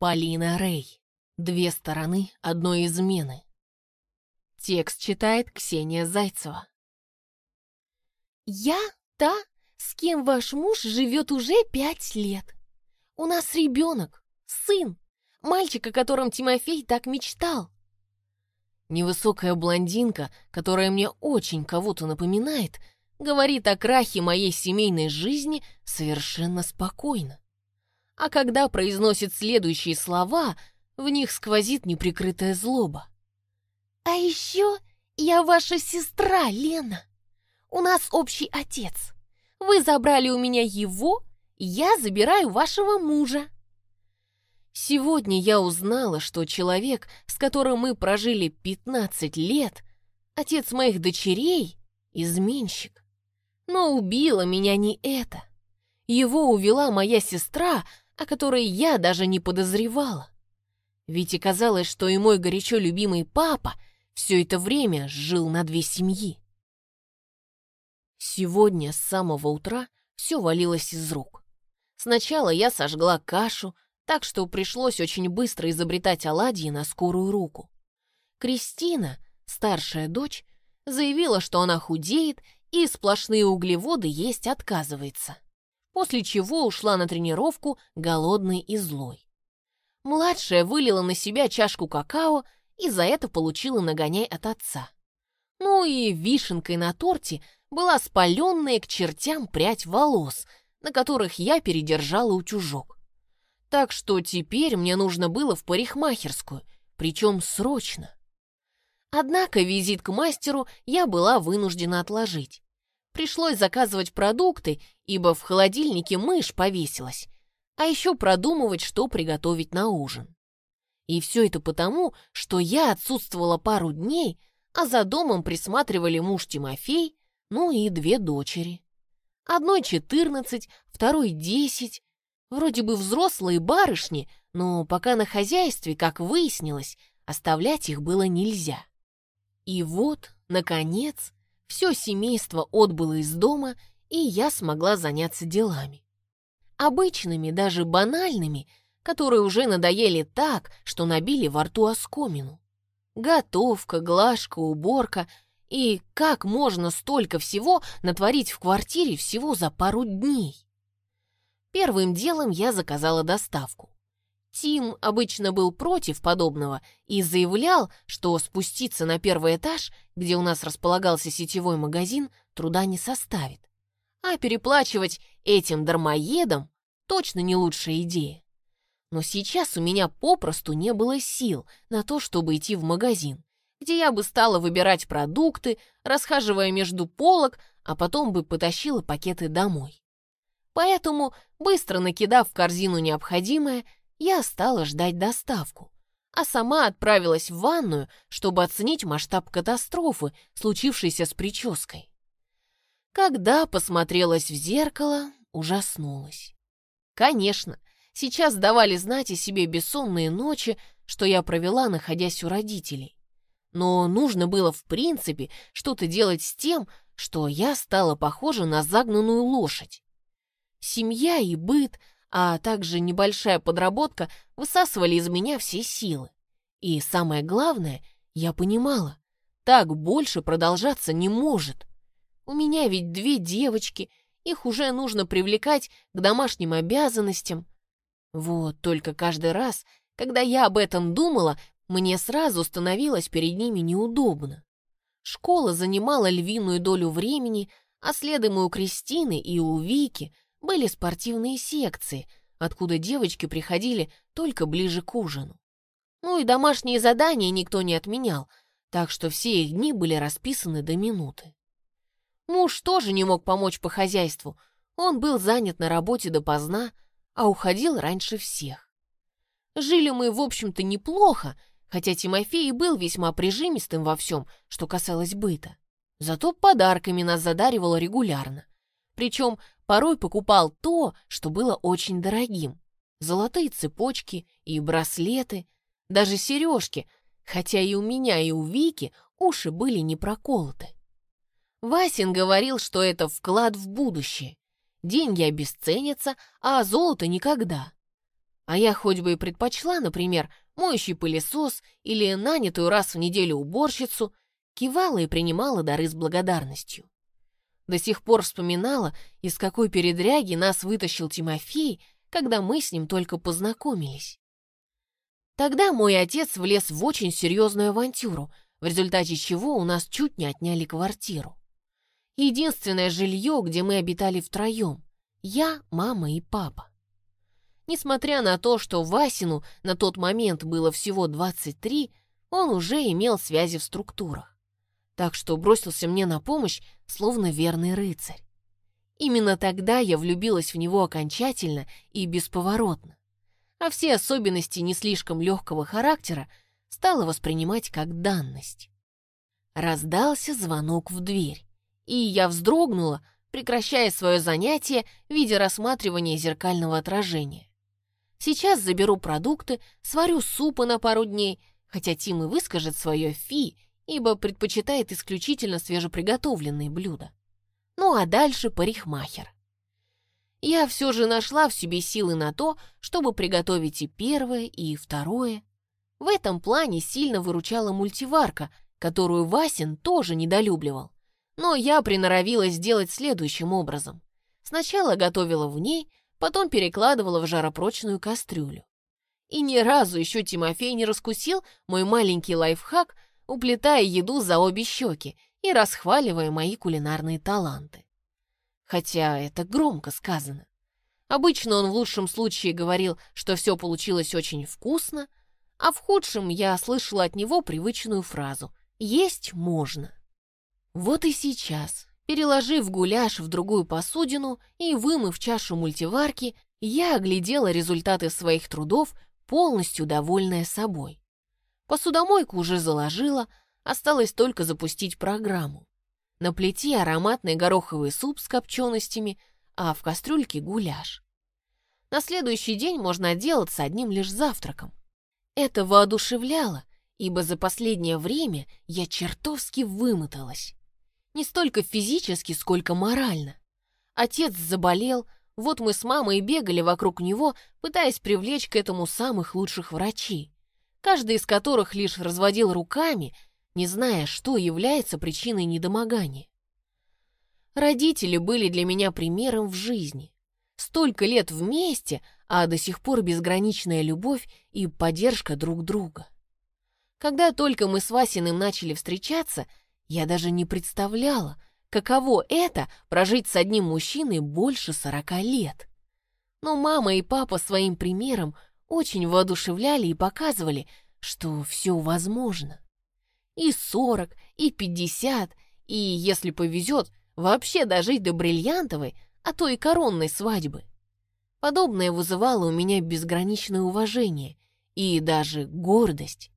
Полина Рэй. Две стороны одной измены. Текст читает Ксения Зайцева. Я та, с кем ваш муж живет уже пять лет. У нас ребенок, сын, мальчик, о котором Тимофей так мечтал. Невысокая блондинка, которая мне очень кого-то напоминает, говорит о крахе моей семейной жизни совершенно спокойно. А когда произносит следующие слова, в них сквозит неприкрытая злоба. «А еще я ваша сестра, Лена. У нас общий отец. Вы забрали у меня его, я забираю вашего мужа». Сегодня я узнала, что человек, с которым мы прожили 15 лет, отец моих дочерей, изменщик. Но убило меня не это. Его увела моя сестра, о которой я даже не подозревала. Ведь оказалось, что и мой горячо любимый папа все это время жил на две семьи. Сегодня с самого утра все валилось из рук. Сначала я сожгла кашу, так что пришлось очень быстро изобретать оладьи на скорую руку. Кристина, старшая дочь, заявила, что она худеет и сплошные углеводы есть отказывается, после чего ушла на тренировку голодной и злой. Младшая вылила на себя чашку какао и за это получила нагоняй от отца. Ну и вишенкой на торте была спаленная к чертям прядь волос, на которых я передержала утюжок. Так что теперь мне нужно было в парикмахерскую, причем срочно. Однако визит к мастеру я была вынуждена отложить. Пришлось заказывать продукты, ибо в холодильнике мышь повесилась, а еще продумывать, что приготовить на ужин. И все это потому, что я отсутствовала пару дней, а за домом присматривали муж Тимофей, ну и две дочери. Одной четырнадцать, второй десять, Вроде бы взрослые барышни, но пока на хозяйстве, как выяснилось, оставлять их было нельзя. И вот, наконец, все семейство отбыло из дома, и я смогла заняться делами. Обычными, даже банальными, которые уже надоели так, что набили во рту оскомину. Готовка, глажка, уборка и как можно столько всего натворить в квартире всего за пару дней. Первым делом я заказала доставку. Тим обычно был против подобного и заявлял, что спуститься на первый этаж, где у нас располагался сетевой магазин, труда не составит. А переплачивать этим дармоедам точно не лучшая идея. Но сейчас у меня попросту не было сил на то, чтобы идти в магазин, где я бы стала выбирать продукты, расхаживая между полок, а потом бы потащила пакеты домой. Поэтому, быстро накидав в корзину необходимое, я стала ждать доставку, а сама отправилась в ванную, чтобы оценить масштаб катастрофы, случившейся с прической. Когда посмотрелась в зеркало, ужаснулась. Конечно, сейчас давали знать о себе бессонные ночи, что я провела, находясь у родителей. Но нужно было, в принципе, что-то делать с тем, что я стала похожа на загнанную лошадь. Семья и быт, а также небольшая подработка высасывали из меня все силы. И самое главное, я понимала, так больше продолжаться не может. У меня ведь две девочки, их уже нужно привлекать к домашним обязанностям. Вот только каждый раз, когда я об этом думала, мне сразу становилось перед ними неудобно. Школа занимала львиную долю времени, а следом и у Кристины, и у Вики были спортивные секции, откуда девочки приходили только ближе к ужину. Ну и домашние задания никто не отменял, так что все их дни были расписаны до минуты. Муж тоже не мог помочь по хозяйству, он был занят на работе допоздна, а уходил раньше всех. Жили мы, в общем-то, неплохо, хотя Тимофей и был весьма прижимистым во всем, что касалось быта. Зато подарками нас задаривал регулярно. Причем порой покупал то, что было очень дорогим. Золотые цепочки и браслеты, даже сережки, хотя и у меня, и у Вики уши были не проколоты. Васин говорил, что это вклад в будущее. Деньги обесценятся, а золото никогда. А я хоть бы и предпочла, например, моющий пылесос или нанятую раз в неделю уборщицу, кивала и принимала дары с благодарностью. До сих пор вспоминала, из какой передряги нас вытащил Тимофей, когда мы с ним только познакомились. Тогда мой отец влез в очень серьезную авантюру, в результате чего у нас чуть не отняли квартиру. Единственное жилье, где мы обитали втроем. Я, мама и папа. Несмотря на то, что Васину на тот момент было всего 23, он уже имел связи в структурах. Так что бросился мне на помощь, словно верный рыцарь. Именно тогда я влюбилась в него окончательно и бесповоротно. А все особенности не слишком легкого характера стала воспринимать как данность. Раздался звонок в дверь и я вздрогнула, прекращая свое занятие в виде рассматривания зеркального отражения. Сейчас заберу продукты, сварю супа на пару дней, хотя Тим и выскажет свое фи, ибо предпочитает исключительно свежеприготовленные блюда. Ну а дальше парикмахер. Я все же нашла в себе силы на то, чтобы приготовить и первое, и второе. В этом плане сильно выручала мультиварка, которую Васин тоже недолюбливал. Но я приноровилась сделать следующим образом. Сначала готовила в ней, потом перекладывала в жаропрочную кастрюлю. И ни разу еще Тимофей не раскусил мой маленький лайфхак, уплетая еду за обе щеки и расхваливая мои кулинарные таланты. Хотя это громко сказано. Обычно он в лучшем случае говорил, что все получилось очень вкусно, а в худшем я слышала от него привычную фразу «есть можно». Вот и сейчас, переложив гуляш в другую посудину и вымыв чашу мультиварки, я оглядела результаты своих трудов, полностью довольная собой. Посудомойку уже заложила, осталось только запустить программу. На плите ароматный гороховый суп с копченостями, а в кастрюльке гуляш. На следующий день можно отделаться одним лишь завтраком. Это воодушевляло, ибо за последнее время я чертовски вымоталась. Не столько физически, сколько морально. Отец заболел, вот мы с мамой бегали вокруг него, пытаясь привлечь к этому самых лучших врачей, каждый из которых лишь разводил руками, не зная, что является причиной недомогания. Родители были для меня примером в жизни. Столько лет вместе, а до сих пор безграничная любовь и поддержка друг друга. Когда только мы с Васиным начали встречаться, я даже не представляла, каково это прожить с одним мужчиной больше сорока лет. Но мама и папа своим примером очень воодушевляли и показывали, что все возможно. И сорок, и пятьдесят, и, если повезет, вообще дожить до бриллиантовой, а то и коронной свадьбы. Подобное вызывало у меня безграничное уважение и даже гордость.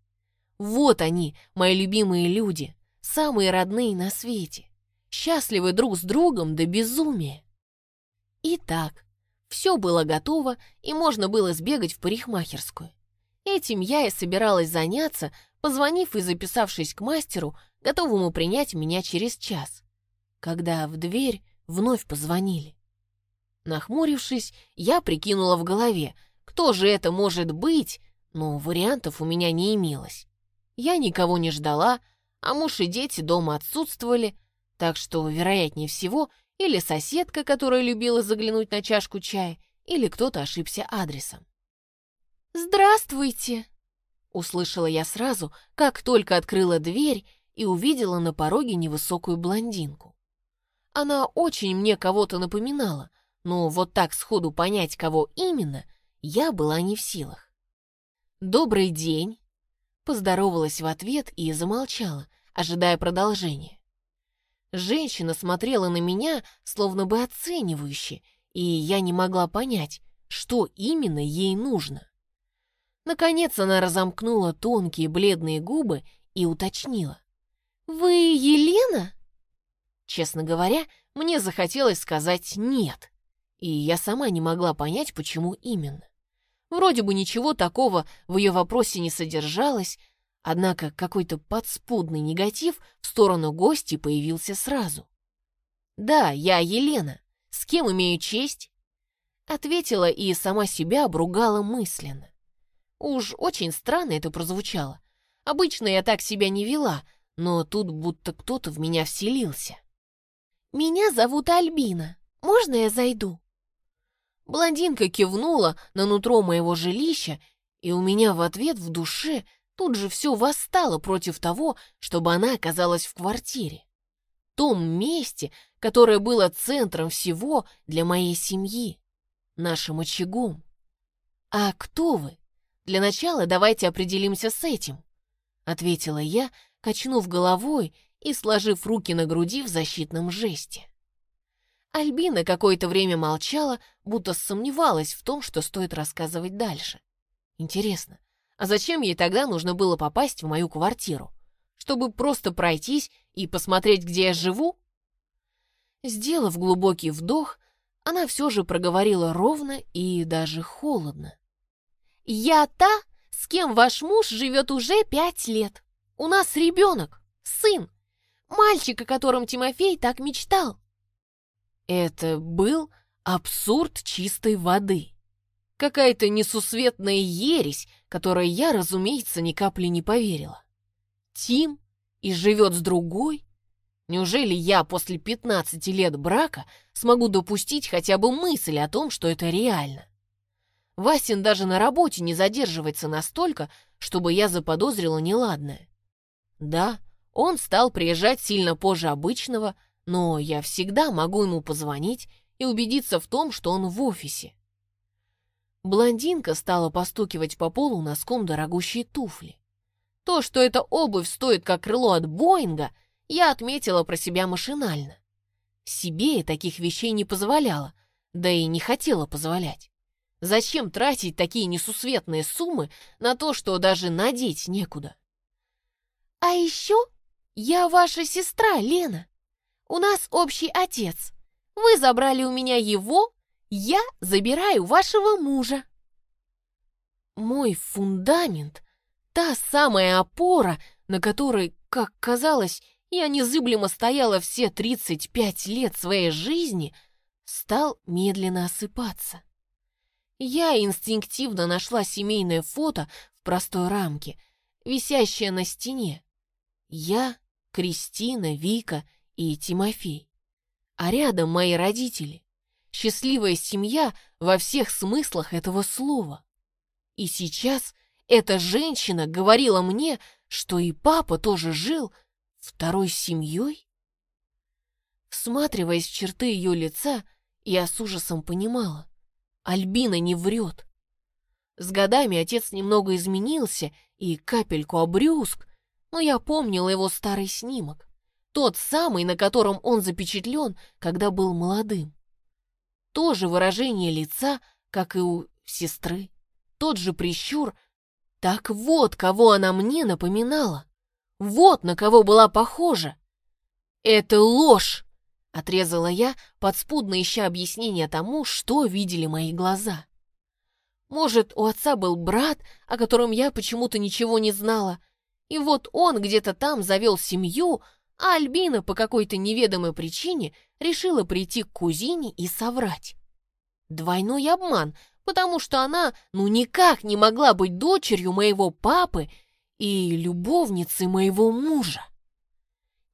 Вот они, мои любимые люди, самые родные на свете, счастливы друг с другом до безумия. Итак, все было готово, и можно было сбегать в парикмахерскую. Этим я и собиралась заняться, позвонив и записавшись к мастеру, готовому принять меня через час, когда в дверь вновь позвонили. Нахмурившись, я прикинула в голове, кто же это может быть, но вариантов у меня не имелось. Я никого не ждала, а муж и дети дома отсутствовали, так что, вероятнее всего, или соседка, которая любила заглянуть на чашку чая, или кто-то ошибся адресом. «Здравствуйте!» Услышала я сразу, как только открыла дверь и увидела на пороге невысокую блондинку. Она очень мне кого-то напоминала, но вот так сходу понять, кого именно, я была не в силах. «Добрый день!» Поздоровалась в ответ и замолчала, ожидая продолжения. Женщина смотрела на меня, словно бы оценивающе, и я не могла понять, что именно ей нужно. Наконец она разомкнула тонкие бледные губы и уточнила. «Вы Елена?» Честно говоря, мне захотелось сказать «нет», и я сама не могла понять, почему именно. Вроде бы ничего такого в ее вопросе не содержалось, однако какой-то подспудный негатив в сторону гости появился сразу. «Да, я Елена. С кем имею честь?» Ответила и сама себя обругала мысленно. Уж очень странно это прозвучало. Обычно я так себя не вела, но тут будто кто-то в меня вселился. «Меня зовут Альбина. Можно я зайду?» Блондинка кивнула на нутро моего жилища, и у меня в ответ в душе тут же все восстало против того, чтобы она оказалась в квартире. Том месте, которое было центром всего для моей семьи, нашим очагом. «А кто вы? Для начала давайте определимся с этим», — ответила я, качнув головой и сложив руки на груди в защитном жесте. Альбина какое-то время молчала, будто сомневалась в том, что стоит рассказывать дальше. Интересно, а зачем ей тогда нужно было попасть в мою квартиру? Чтобы просто пройтись и посмотреть, где я живу? Сделав глубокий вдох, она все же проговорила ровно и даже холодно. «Я та, с кем ваш муж живет уже пять лет. У нас ребенок, сын, мальчик, о котором Тимофей так мечтал. Это был абсурд чистой воды. Какая-то несусветная ересь, которой я, разумеется, ни капли не поверила. Тим и живет с другой? Неужели я после 15 лет брака смогу допустить хотя бы мысль о том, что это реально? Васин даже на работе не задерживается настолько, чтобы я заподозрила неладное. Да, он стал приезжать сильно позже обычного, но я всегда могу ему позвонить и убедиться в том, что он в офисе. Блондинка стала постукивать по полу носком дорогущие туфли. То, что эта обувь стоит как крыло от Боинга, я отметила про себя машинально. Себе я таких вещей не позволяла, да и не хотела позволять. Зачем тратить такие несусветные суммы на то, что даже надеть некуда? «А еще я ваша сестра, Лена. У нас общий отец. Вы забрали у меня его, я забираю вашего мужа. Мой фундамент, та самая опора, на которой, как казалось, я незыблемо стояла все 35 лет своей жизни, стал медленно осыпаться. Я инстинктивно нашла семейное фото в простой рамке, висящее на стене. Я, Кристина, Вика и Тимофей. А рядом мои родители. Счастливая семья во всех смыслах этого слова. И сейчас эта женщина говорила мне, что и папа тоже жил второй семьей? Всматриваясь в черты ее лица, я с ужасом понимала. Альбина не врет. С годами отец немного изменился и капельку обрюзг, но я помнила его старый снимок. Тот самый, на котором он запечатлен, когда был молодым. То же выражение лица, как и у сестры. Тот же прищур. Так вот, кого она мне напоминала. Вот на кого была похожа. «Это ложь!» — отрезала я, подспудно ища объяснение тому, что видели мои глаза. Может, у отца был брат, о котором я почему-то ничего не знала, и вот он где-то там завел семью, а Альбина по какой-то неведомой причине решила прийти к кузине и соврать. Двойной обман, потому что она ну никак не могла быть дочерью моего папы и любовницей моего мужа.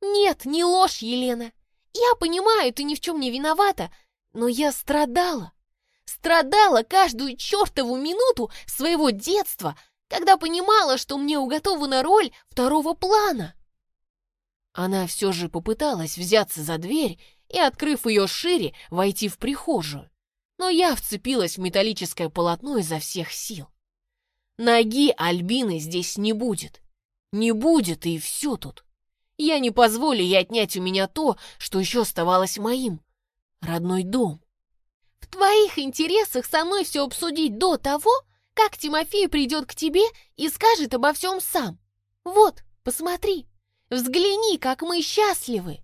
Нет, не ложь, Елена. Я понимаю, ты ни в чем не виновата, но я страдала. Страдала каждую чертову минуту своего детства, когда понимала, что мне уготована роль второго плана. Она все же попыталась взяться за дверь и, открыв ее шире, войти в прихожую. Но я вцепилась в металлическое полотно изо всех сил. Ноги Альбины здесь не будет. Не будет, и все тут. Я не позволю ей отнять у меня то, что еще оставалось моим. Родной дом. В твоих интересах со мной все обсудить до того, как Тимофей придет к тебе и скажет обо всем сам. Вот, посмотри. Взгляни, как мы счастливы!»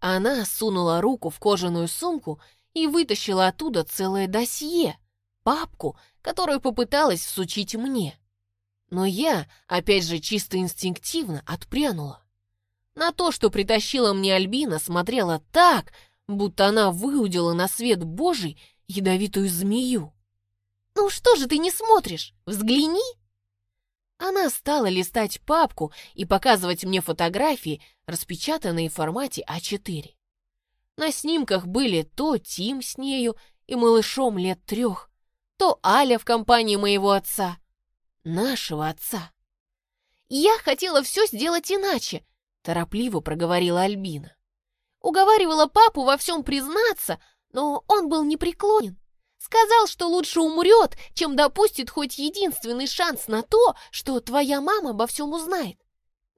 Она сунула руку в кожаную сумку и вытащила оттуда целое досье, папку, которую попыталась всучить мне. Но я, опять же чисто инстинктивно, отпрянула. На то, что притащила мне Альбина, смотрела так, будто она выудила на свет Божий ядовитую змею. «Ну что же ты не смотришь? Взгляни!» Она стала листать папку и показывать мне фотографии, распечатанные в формате А4. На снимках были то Тим с нею и малышом лет трех, то Аля в компании моего отца, нашего отца. «Я хотела все сделать иначе», — торопливо проговорила Альбина. Уговаривала папу во всем признаться, но он был непреклонен. Сказал, что лучше умрет, чем допустит хоть единственный шанс на то, что твоя мама обо всем узнает.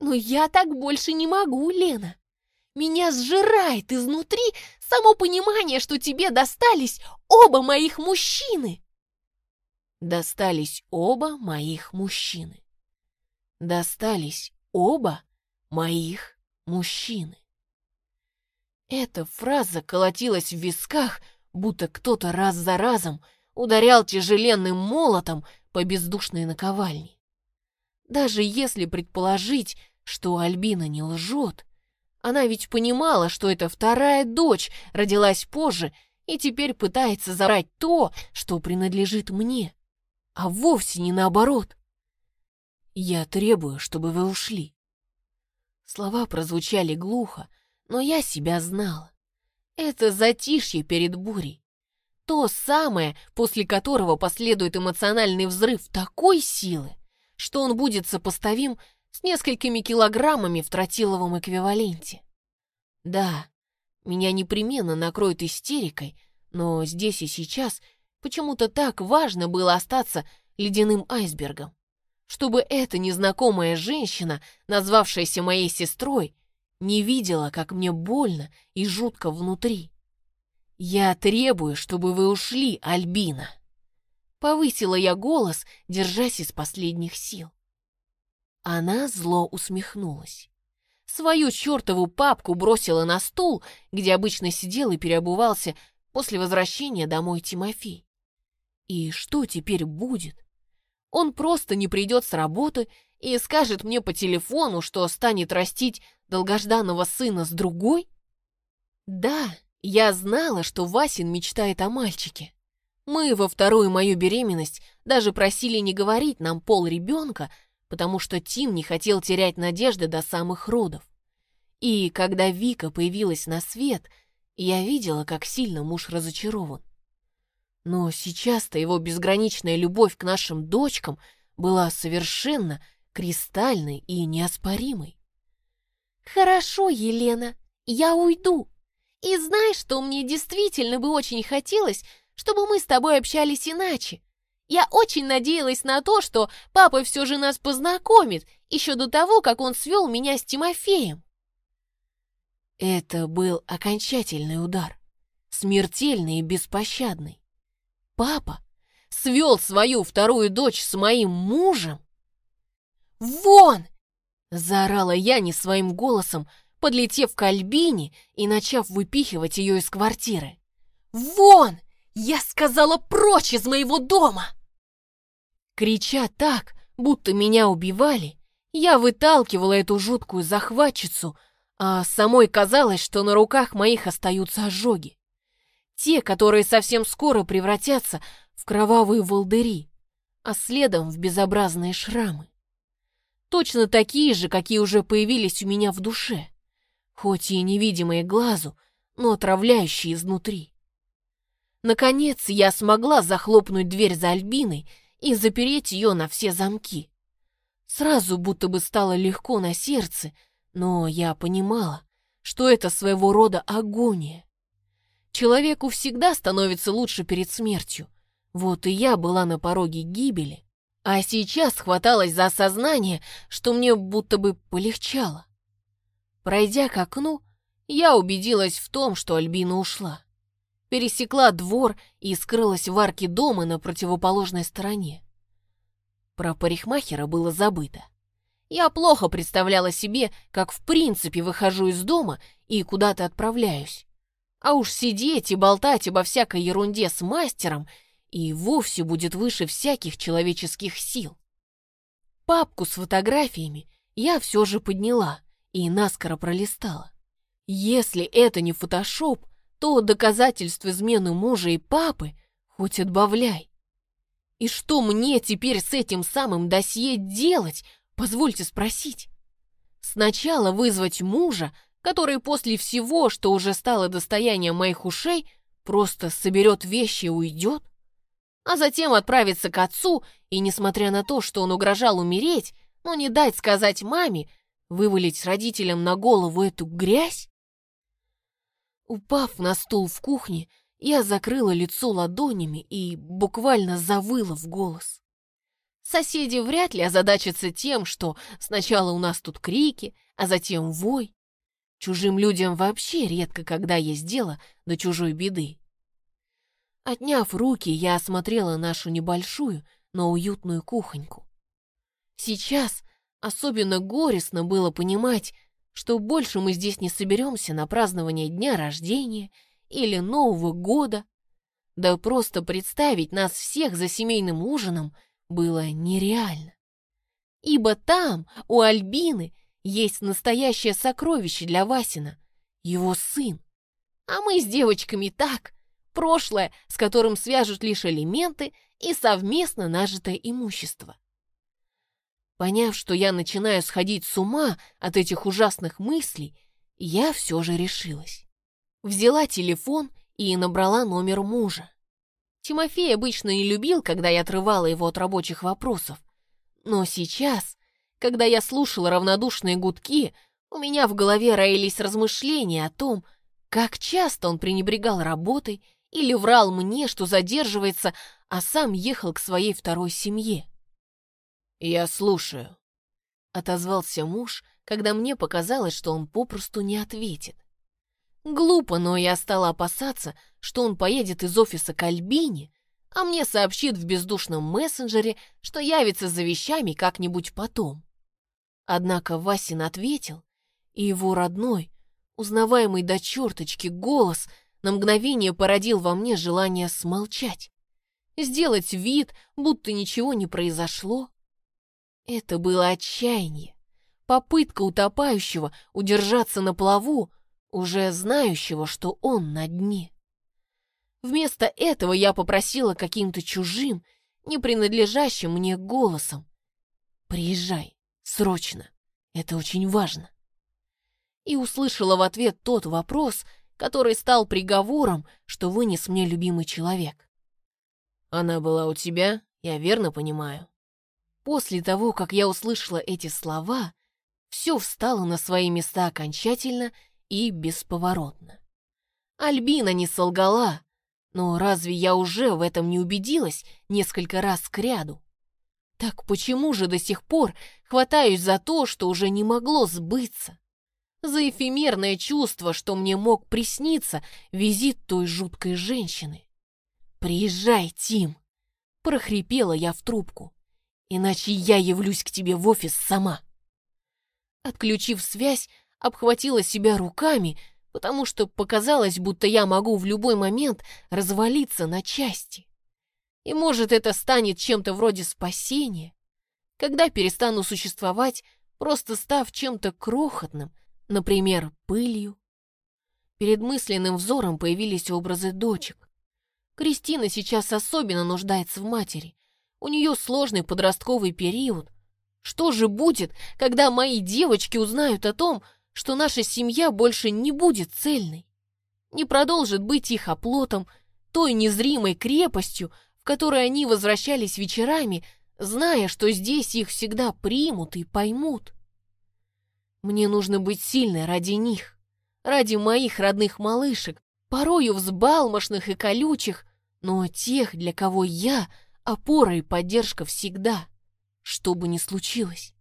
Но я так больше не могу, Лена. Меня сжирает изнутри само понимание, что тебе достались оба моих мужчины. Достались оба моих мужчины. Достались оба моих мужчины. Эта фраза колотилась в висках, будто кто-то раз за разом ударял тяжеленным молотом по бездушной наковальне. Даже если предположить, что Альбина не лжет, она ведь понимала, что эта вторая дочь родилась позже и теперь пытается забрать то, что принадлежит мне, а вовсе не наоборот. «Я требую, чтобы вы ушли». Слова прозвучали глухо, но я себя знала. Это затишье перед бурей. То самое, после которого последует эмоциональный взрыв такой силы, что он будет сопоставим с несколькими килограммами в тротиловом эквиваленте. Да, меня непременно накроет истерикой, но здесь и сейчас почему-то так важно было остаться ледяным айсбергом, чтобы эта незнакомая женщина, назвавшаяся моей сестрой, не видела, как мне больно и жутко внутри. «Я требую, чтобы вы ушли, Альбина!» Повысила я голос, держась из последних сил. Она зло усмехнулась. Свою чертову папку бросила на стул, где обычно сидел и переобувался после возвращения домой Тимофей. И что теперь будет? Он просто не придет с работы и скажет мне по телефону, что станет растить долгожданного сына с другой? Да, я знала, что Васин мечтает о мальчике. Мы во вторую мою беременность даже просили не говорить нам пол ребенка, потому что Тим не хотел терять надежды до самых родов. И когда Вика появилась на свет, я видела, как сильно муж разочарован. Но сейчас-то его безграничная любовь к нашим дочкам была совершенно кристальной и неоспоримой. «Хорошо, Елена, я уйду. И знаешь, что мне действительно бы очень хотелось, чтобы мы с тобой общались иначе. Я очень надеялась на то, что папа все же нас познакомит, еще до того, как он свел меня с Тимофеем». Это был окончательный удар, смертельный и беспощадный. Папа свел свою вторую дочь с моим мужем? «Вон!» — заорала я не своим голосом, подлетев к Альбине и начав выпихивать ее из квартиры. «Вон! Я сказала прочь из моего дома!» Крича так, будто меня убивали, я выталкивала эту жуткую захватчицу, а самой казалось, что на руках моих остаются ожоги. Те, которые совсем скоро превратятся в кровавые волдыри, а следом в безобразные шрамы. Точно такие же, какие уже появились у меня в душе. Хоть и невидимые глазу, но отравляющие изнутри. Наконец я смогла захлопнуть дверь за Альбиной и запереть ее на все замки. Сразу будто бы стало легко на сердце, но я понимала, что это своего рода агония. Человеку всегда становится лучше перед смертью. Вот и я была на пороге гибели, а сейчас хваталась за осознание, что мне будто бы полегчало. Пройдя к окну, я убедилась в том, что Альбина ушла. Пересекла двор и скрылась в арке дома на противоположной стороне. Про парикмахера было забыто. Я плохо представляла себе, как в принципе выхожу из дома и куда-то отправляюсь. А уж сидеть и болтать обо всякой ерунде с мастером — и вовсе будет выше всяких человеческих сил. Папку с фотографиями я все же подняла и наскоро пролистала. Если это не фотошоп, то доказательств измены мужа и папы хоть отбавляй. И что мне теперь с этим самым досье делать, позвольте спросить? Сначала вызвать мужа, который после всего, что уже стало достоянием моих ушей, просто соберет вещи и уйдет? А затем отправиться к отцу и, несмотря на то, что он угрожал умереть, но не дать сказать маме, вывалить родителям на голову эту грязь? Упав на стул в кухне, я закрыла лицо ладонями и буквально завыла в голос. Соседи вряд ли озадачатся тем, что сначала у нас тут крики, а затем вой. Чужим людям вообще редко когда есть дело до чужой беды. Отняв руки, я осмотрела нашу небольшую, но уютную кухоньку. Сейчас особенно горестно было понимать, что больше мы здесь не соберемся на празднование дня рождения или Нового года. Да просто представить нас всех за семейным ужином было нереально. Ибо там, у Альбины, есть настоящее сокровище для Васина, его сын. А мы с девочками так, прошлое, с которым свяжут лишь элементы и совместно нажитое имущество. Поняв, что я начинаю сходить с ума от этих ужасных мыслей, я все же решилась. Взяла телефон и набрала номер мужа. Тимофей обычно не любил, когда я отрывала его от рабочих вопросов. Но сейчас, когда я слушала равнодушные гудки, у меня в голове роились размышления о том, как часто он пренебрегал работой или врал мне, что задерживается, а сам ехал к своей второй семье. «Я слушаю», — отозвался муж, когда мне показалось, что он попросту не ответит. Глупо, но я стала опасаться, что он поедет из офиса к Альбине, а мне сообщит в бездушном мессенджере, что явится за вещами как-нибудь потом. Однако Васин ответил, и его родной, узнаваемый до черточки голос на мгновение породил во мне желание смолчать, сделать вид, будто ничего не произошло. Это было отчаяние, попытка утопающего удержаться на плаву, уже знающего, что он на дне. Вместо этого я попросила каким-то чужим, не принадлежащим мне голосом. «Приезжай, срочно, это очень важно». И услышала в ответ тот вопрос, который стал приговором, что вынес мне любимый человек. «Она была у тебя, я верно понимаю?» После того, как я услышала эти слова, все встало на свои места окончательно и бесповоротно. Альбина не солгала, но разве я уже в этом не убедилась несколько раз кряду? Так почему же до сих пор хватаюсь за то, что уже не могло сбыться? За эфемерное чувство, что мне мог присниться визит той жуткой женщины. «Приезжай, Тим!» — прохрипела я в трубку. «Иначе я явлюсь к тебе в офис сама!» Отключив связь, обхватила себя руками, потому что показалось, будто я могу в любой момент развалиться на части. И может это станет чем-то вроде спасения, когда перестану существовать, просто став чем-то крохотным, например, пылью. Перед мысленным взором появились образы дочек. Кристина сейчас особенно нуждается в матери. У нее сложный подростковый период. Что же будет, когда мои девочки узнают о том, что наша семья больше не будет цельной, не продолжит быть их оплотом, той незримой крепостью, в которой они возвращались вечерами, зная, что здесь их всегда примут и поймут. Мне нужно быть сильной ради них, ради моих родных малышек, порою взбалмошных и колючих, но тех, для кого я — опора и поддержка всегда, что бы ни случилось.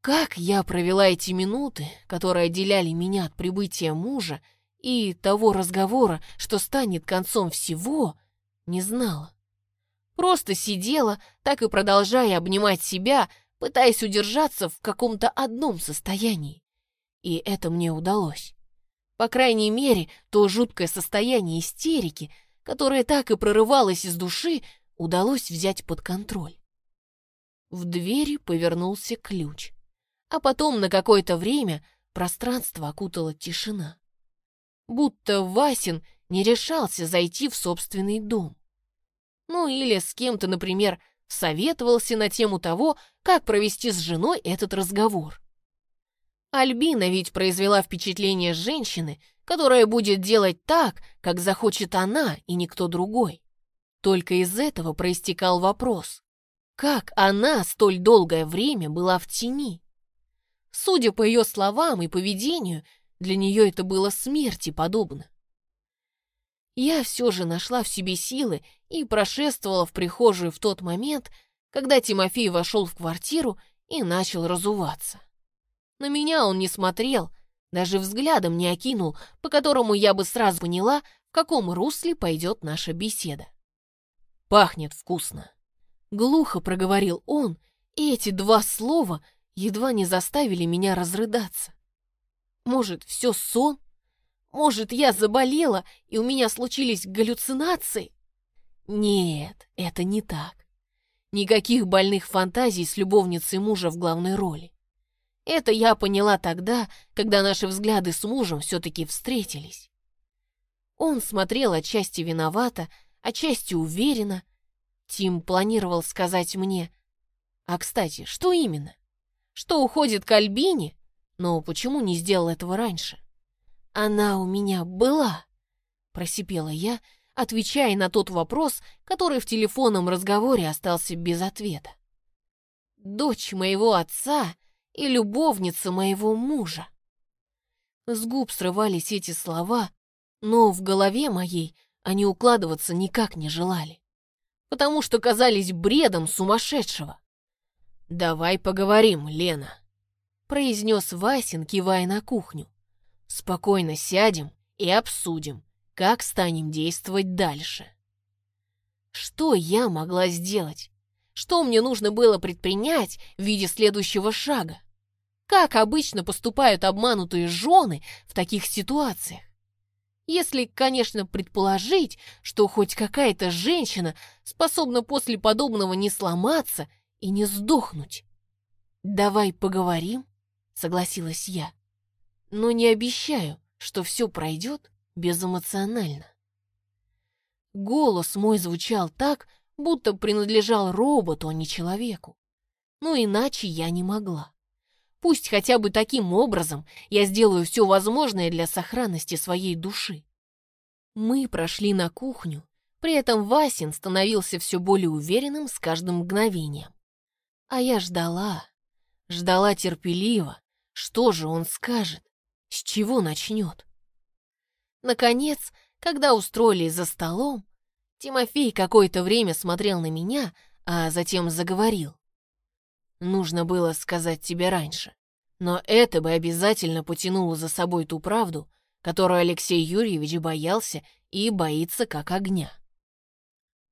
Как я провела эти минуты, которые отделяли меня от прибытия мужа и того разговора, что станет концом всего, не знала. Просто сидела, так и продолжая обнимать себя, пытаясь удержаться в каком-то одном состоянии. И это мне удалось. По крайней мере, то жуткое состояние истерики, которое так и прорывалось из души, удалось взять под контроль. В двери повернулся ключ а потом на какое-то время пространство окутала тишина. Будто Васин не решался зайти в собственный дом. Ну или с кем-то, например, советовался на тему того, как провести с женой этот разговор. Альбина ведь произвела впечатление женщины, которая будет делать так, как захочет она и никто другой. Только из этого проистекал вопрос, как она столь долгое время была в тени? Судя по ее словам и поведению, для нее это было смерти подобно. Я все же нашла в себе силы и прошествовала в прихожую в тот момент, когда Тимофей вошел в квартиру и начал разуваться. На меня он не смотрел, даже взглядом не окинул, по которому я бы сразу поняла, в каком русле пойдет наша беседа. «Пахнет вкусно», — глухо проговорил он, и эти два слова едва не заставили меня разрыдаться. Может, все сон? Может, я заболела, и у меня случились галлюцинации? Нет, это не так. Никаких больных фантазий с любовницей мужа в главной роли. Это я поняла тогда, когда наши взгляды с мужем все-таки встретились. Он смотрел отчасти виновато, отчасти уверенно. Тим планировал сказать мне, а, кстати, что именно? Что уходит к Альбине? Но почему не сделал этого раньше? «Она у меня была», — просипела я, отвечая на тот вопрос, который в телефонном разговоре остался без ответа. «Дочь моего отца и любовница моего мужа». С губ срывались эти слова, но в голове моей они укладываться никак не желали, потому что казались бредом сумасшедшего. «Давай поговорим, Лена», — произнес Васин, кивая на кухню. Спокойно сядем и обсудим, как станем действовать дальше. Что я могла сделать? Что мне нужно было предпринять в виде следующего шага? Как обычно поступают обманутые жены в таких ситуациях? Если, конечно, предположить, что хоть какая-то женщина способна после подобного не сломаться и не сдохнуть. «Давай поговорим», — согласилась я но не обещаю, что все пройдет безэмоционально. Голос мой звучал так, будто принадлежал роботу, а не человеку. Но иначе я не могла. Пусть хотя бы таким образом я сделаю все возможное для сохранности своей души. Мы прошли на кухню, при этом Васин становился все более уверенным с каждым мгновением. А я ждала, ждала терпеливо, что же он скажет. С чего начнет? Наконец, когда устроились за столом, Тимофей какое-то время смотрел на меня, а затем заговорил. Нужно было сказать тебе раньше, но это бы обязательно потянуло за собой ту правду, которую Алексей Юрьевич боялся и боится как огня.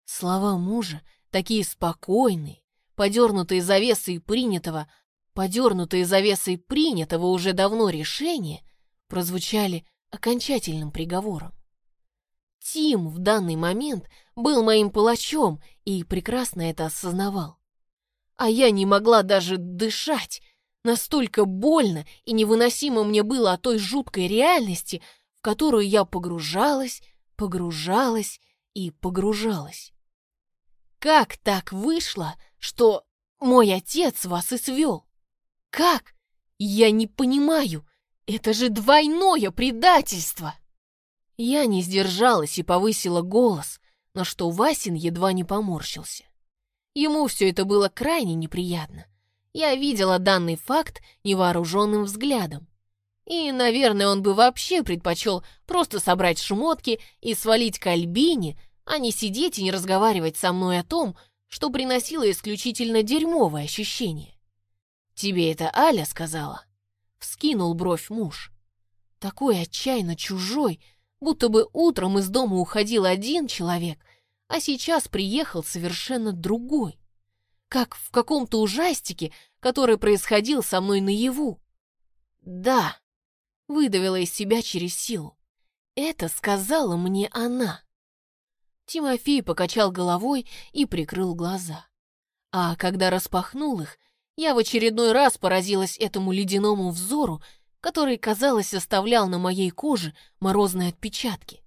Слова мужа, такие спокойные, подернутые завесой принятого, подернутые завесой принятого уже давно решения, прозвучали окончательным приговором. Тим в данный момент был моим палачом и прекрасно это осознавал. А я не могла даже дышать, настолько больно и невыносимо мне было от той жуткой реальности, в которую я погружалась, погружалась и погружалась. Как так вышло, что мой отец вас и свел? Как? Я не понимаю. Это же двойное предательство! Я не сдержалась и повысила голос, на что Васин едва не поморщился. Ему все это было крайне неприятно. Я видела данный факт невооруженным взглядом. И, наверное, он бы вообще предпочел просто собрать шмотки и свалить к Альбине, а не сидеть и не разговаривать со мной о том, что приносило исключительно дерьмовое ощущение. «Тебе это Аля сказала?» Вскинул бровь муж. Такой отчаянно чужой, будто бы утром из дома уходил один человек, а сейчас приехал совершенно другой. Как в каком-то ужастике, который происходил со мной наяву. «Да», — выдавила из себя через силу. «Это сказала мне она». Тимофей покачал головой и прикрыл глаза. А когда распахнул их, я в очередной раз поразилась этому ледяному взору, который, казалось, оставлял на моей коже морозные отпечатки.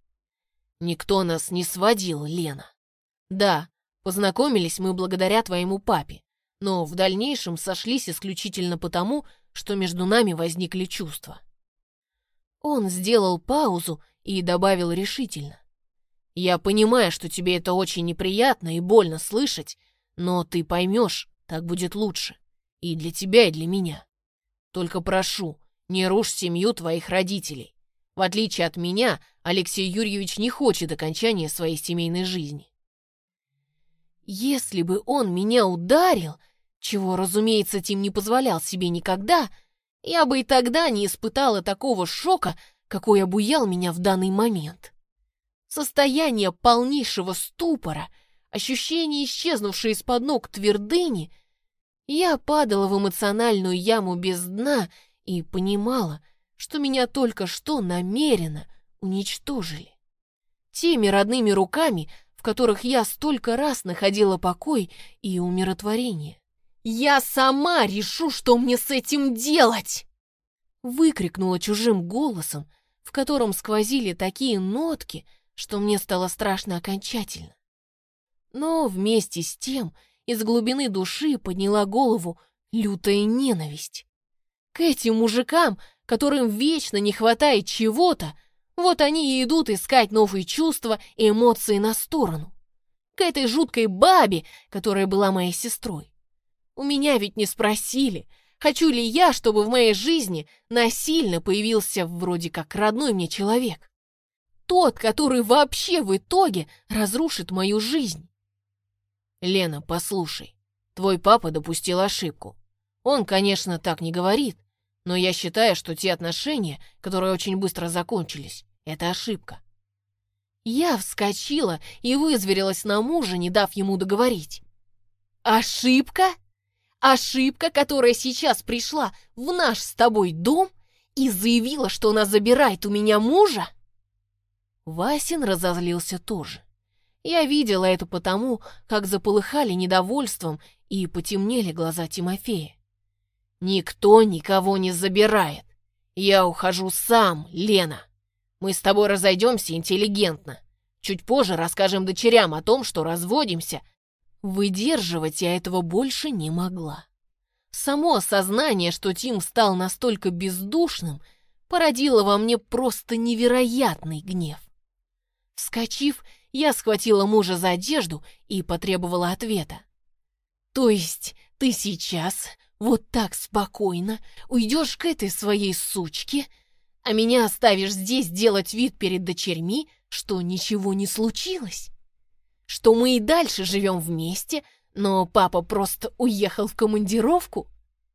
Никто нас не сводил, Лена. Да, познакомились мы благодаря твоему папе, но в дальнейшем сошлись исключительно потому, что между нами возникли чувства. Он сделал паузу и добавил решительно. «Я понимаю, что тебе это очень неприятно и больно слышать, но ты поймешь, так будет лучше. И для тебя, и для меня. Только прошу, не рушь семью твоих родителей. В отличие от меня, Алексей Юрьевич не хочет окончания своей семейной жизни. Если бы он меня ударил, чего, разумеется, Тим не позволял себе никогда, я бы и тогда не испытала такого шока, какой обуял меня в данный момент. Состояние полнейшего ступора, ощущение исчезнувшей из-под ног твердыни, я падала в эмоциональную яму без дна и понимала, что меня только что намеренно уничтожили. Теми родными руками, в которых я столько раз находила покой и умиротворение. «Я сама решу, что мне с этим делать!» Выкрикнула чужим голосом, в котором сквозили такие нотки, что мне стало страшно окончательно. Но вместе с тем из глубины души подняла голову лютая ненависть. К этим мужикам, которым вечно не хватает чего-то, вот они и идут искать новые чувства и эмоции на сторону. К этой жуткой бабе, которая была моей сестрой. У меня ведь не спросили, хочу ли я, чтобы в моей жизни насильно появился вроде как родной мне человек. Тот, который вообще в итоге разрушит мою жизнь. Лена, послушай, твой папа допустил ошибку. Он, конечно, так не говорит, но я считаю, что те отношения, которые очень быстро закончились, это ошибка. Я вскочила и вызверилась на мужа, не дав ему договорить. «Ошибка? Ошибка, которая сейчас пришла в наш с тобой дом и заявила, что она забирает у меня мужа?» Васин разозлился тоже. Я видела это потому, как заполыхали недовольством и потемнели глаза Тимофея. «Никто никого не забирает. Я ухожу сам, Лена. Мы с тобой разойдемся интеллигентно. Чуть позже расскажем дочерям о том, что разводимся. Выдерживать я этого больше не могла. Само осознание, что Тим стал настолько бездушным, породило во мне просто невероятный гнев. Вскочив, я схватила мужа за одежду и потребовала ответа. «То есть ты сейчас вот так спокойно уйдешь к этой своей сучке, а меня оставишь здесь делать вид перед дочерьми, что ничего не случилось? Что мы и дальше живем вместе, но папа просто уехал в командировку?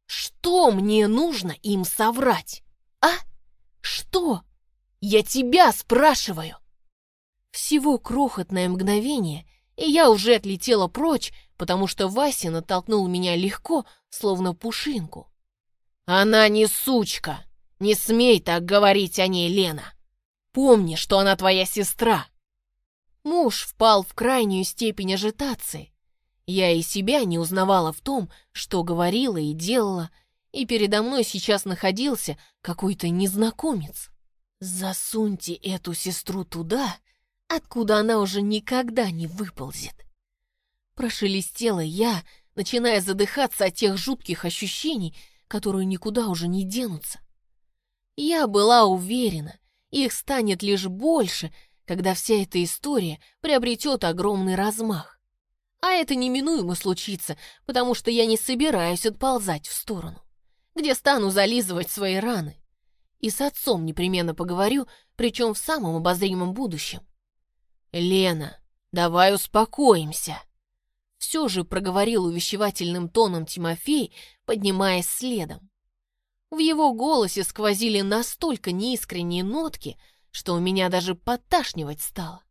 Что мне нужно им соврать? А? Что? Я тебя спрашиваю!» Всего крохотное мгновение, и я уже отлетела прочь, потому что Вася натолкнул меня легко, словно пушинку. «Она не сучка! Не смей так говорить о ней, Лена! Помни, что она твоя сестра!» Муж впал в крайнюю степень ажитации. Я и себя не узнавала в том, что говорила и делала, и передо мной сейчас находился какой-то незнакомец. «Засуньте эту сестру туда, откуда она уже никогда не выползет!» Прошелестела я, начиная задыхаться от тех жутких ощущений, которые никуда уже не денутся. Я была уверена, их станет лишь больше, когда вся эта история приобретет огромный размах. А это неминуемо случится, потому что я не собираюсь отползать в сторону, где стану зализывать свои раны. И с отцом непременно поговорю, причем в самом обозримом будущем. «Лена, давай успокоимся!» все же проговорил увещевательным тоном Тимофей, поднимаясь следом. В его голосе сквозили настолько неискренние нотки, что у меня даже поташнивать стало.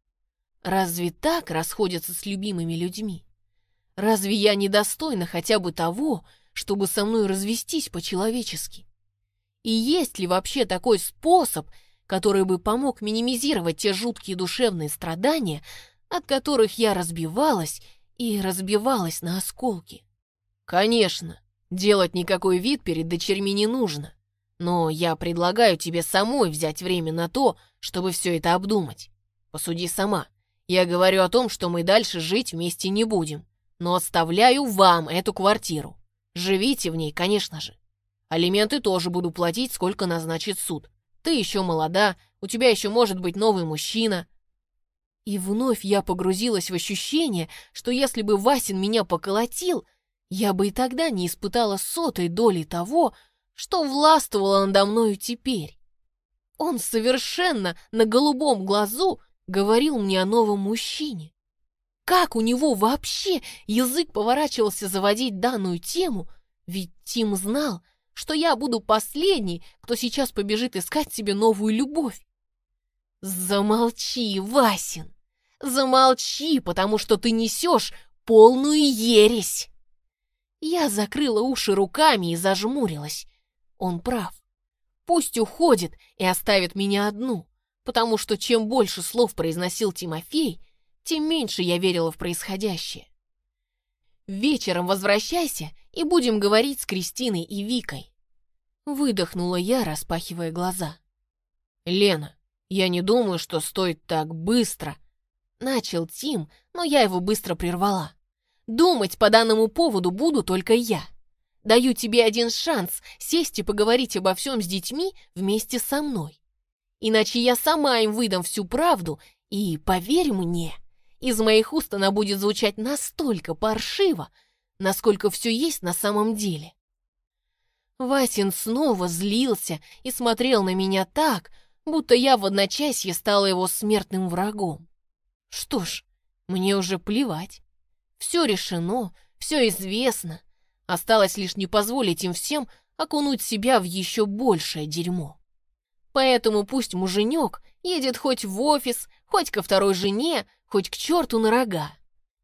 Разве так расходятся с любимыми людьми? Разве я недостойна хотя бы того, чтобы со мной развестись по-человечески? И есть ли вообще такой способ, который бы помог минимизировать те жуткие душевные страдания, от которых я разбивалась и разбивалась на осколки. Конечно, делать никакой вид перед дочерьми не нужно, но я предлагаю тебе самой взять время на то, чтобы все это обдумать. Посуди сама. Я говорю о том, что мы дальше жить вместе не будем, но оставляю вам эту квартиру. Живите в ней, конечно же. Алименты тоже буду платить, сколько назначит суд. Ты еще молода, у тебя еще может быть новый мужчина. И вновь я погрузилась в ощущение, что если бы Васин меня поколотил, я бы и тогда не испытала сотой доли того, что властвовало надо мною теперь. Он совершенно на голубом глазу говорил мне о новом мужчине. Как у него вообще язык поворачивался заводить данную тему, ведь Тим знал, что я буду последний, кто сейчас побежит искать себе новую любовь. Замолчи, Васин, замолчи, потому что ты несешь полную ересь. Я закрыла уши руками и зажмурилась. Он прав. Пусть уходит и оставит меня одну, потому что чем больше слов произносил Тимофей, тем меньше я верила в происходящее. Вечером возвращайся и будем говорить с Кристиной и Викой. Выдохнула я, распахивая глаза. Лена, я не думаю, что стоит так быстро. Начал Тим, но я его быстро прервала. Думать по данному поводу буду только я. Даю тебе один шанс сесть и поговорить обо всем с детьми вместе со мной. Иначе я сама им выдам всю правду, и, поверь мне, из моих уст она будет звучать настолько паршиво, насколько все есть на самом деле. Васин снова злился и смотрел на меня так, будто я в одночасье стала его смертным врагом. Что ж, мне уже плевать. Все решено, все известно. Осталось лишь не позволить им всем окунуть себя в еще большее дерьмо. Поэтому пусть муженек едет хоть в офис, хоть ко второй жене, хоть к черту на рога.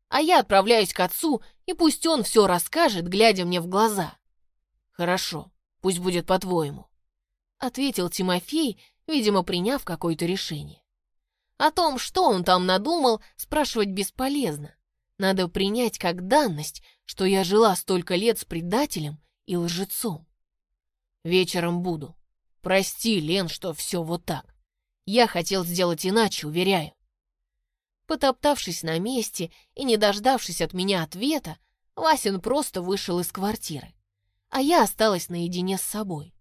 А я отправляюсь к отцу, и пусть он все расскажет, глядя мне в глаза. Хорошо, пусть будет по-твоему, ответил Тимофей, видимо, приняв какое-то решение. О том, что он там надумал, спрашивать бесполезно. Надо принять как данность, что я жила столько лет с предателем и лжецом. Вечером буду. Прости, Лен, что все вот так. Я хотел сделать иначе, уверяю. Потоптавшись на месте и не дождавшись от меня ответа, Васин просто вышел из квартиры, а я осталась наедине с собой.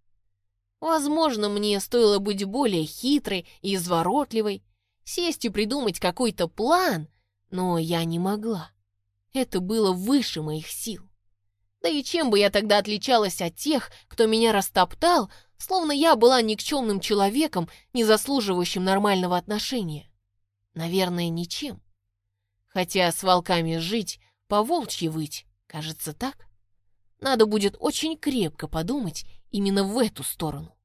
Возможно, мне стоило быть более хитрой и изворотливой, сесть и придумать какой-то план, но я не могла. Это было выше моих сил. Да и чем бы я тогда отличалась от тех, кто меня растоптал, словно я была никчемным человеком, не заслуживающим нормального отношения? Наверное, ничем. Хотя с волками жить, по волчьи выть, кажется так. Надо будет очень крепко подумать именно в эту сторону.